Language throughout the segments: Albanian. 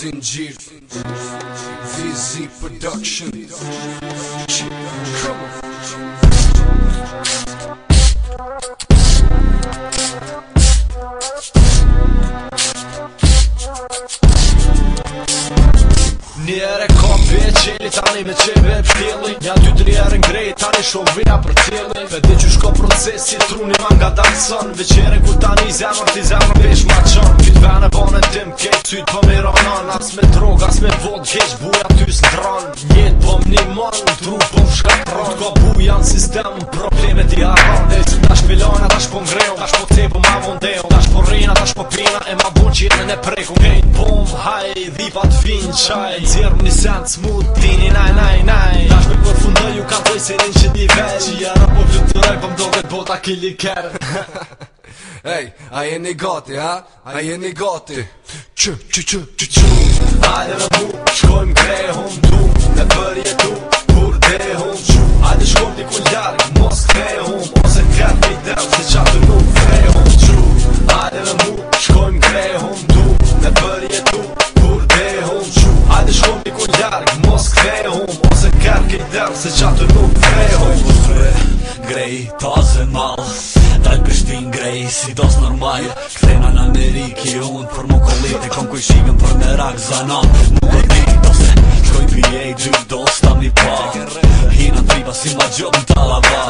Zincir VZ Production Come on qeli Tani me qeve me pëtjeli Nja dy të njerë në grej Tani shumë për tjeli Ve di që shko proces si truni ma nga dansën Ve ku tani zemër t'i zemër pesh ma qënë Fit vene bane tim kejt Syt për po mirë anon As me drog, as me vod Gjesh buja ty s'dronë gjithën e preku Kejt pëm, haj, dhipat fin, qaj Djerë më një sen, smut, tini, naj, naj, naj Dash me për fundoj, ju ka të dojë, se një që një vej Që i arra po vjutë të raj, pëm po do këtë bota kili kërë Ej, a e një gati, ha? A e një gati Që, që, që, që, që Dalë në bu, shkojmë krej, hum, du Në për jetu, kur dhe hum, që A të shkojmë një kullarë, mos krej, Ose kërë një dhe, se qa ta mal Da i Prishtin grej, si dos normal Krena në Ameriki, unë për më kolete Kom ku i shimin për në rak zanon Më do di, ta se Shkoj pje i gjyrë do s'tam një pa Hina të si ma gjop në talava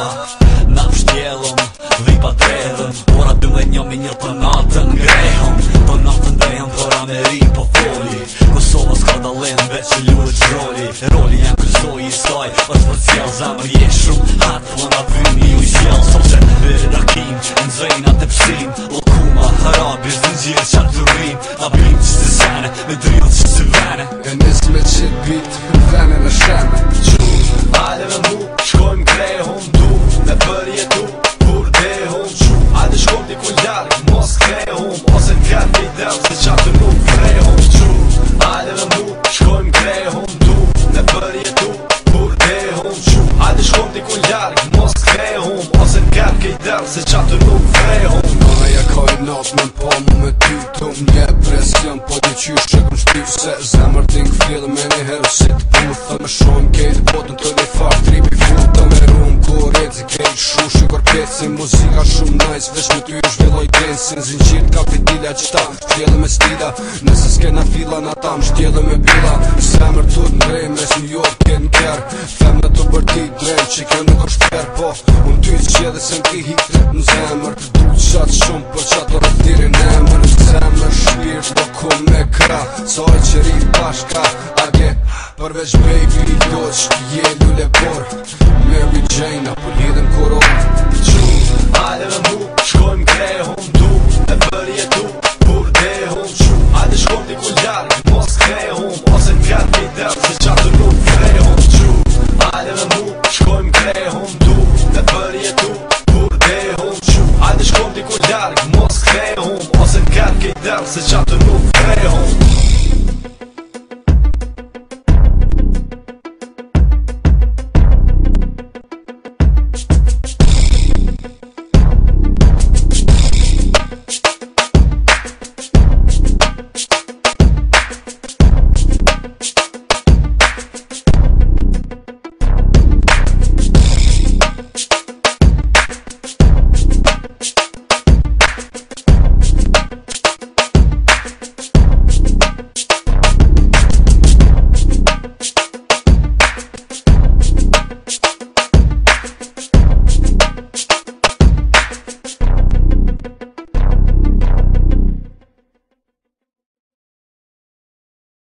Na pështjelëm, dhe i Por dredëm Ora dëm dhe njëm i të natën grehëm Të natën drehëm, për Amerike po foli Kosovës kërda lehëm veç i O kommt aber ab ins Ziege Schatten rein da bist du da mit 300 Sterne denn es mit shit beat wenn bitë, der vene du alle mal ale gleich heim du na bürge du wurd der heim zu hast du dich wohl gar musst geh um aus dem kapitel zu chatten du freu dich alle mal schon gleich heim du na bürge du wurd der heim zu hast du dich wohl gar shpresë këm Po di qysh që këm shtif se Zemër t'in këfjellë me një herë Si të punë po thë me shumë kejtë botën po të një farë Trip i fjellë të me rumë Ko rejtë zi kejt shumë Shë kër pjetë si muzika shumë najs Vesh me ty është vjelloj denë Sin zinë qirë ka pëtila qëta Shtjellë me stila Nëse s'kena fila na tam Shtjellë me bila Zemër t'ur në rej Mes një jodë kejt në kjerë Femë të bër po. Në zemër të duqë qatë shumë për qatë orë të tiri në emë Sojë që ri pashka Arge, përveç baby Doç, jenë një lepor Mary Jane, në përjedin koron Gjum, ale rëmu Shkojmë krej hum du Në përjetu, për dehum Gjum, ajde shkojmë ti ku ljarg Mos krej hum, ose në karkit Dhe se qatër nuk du Në përjetu, për dehum Gjum, ajde shkojmë Mos krej hum, ose në karkit se qatër nuk stay home.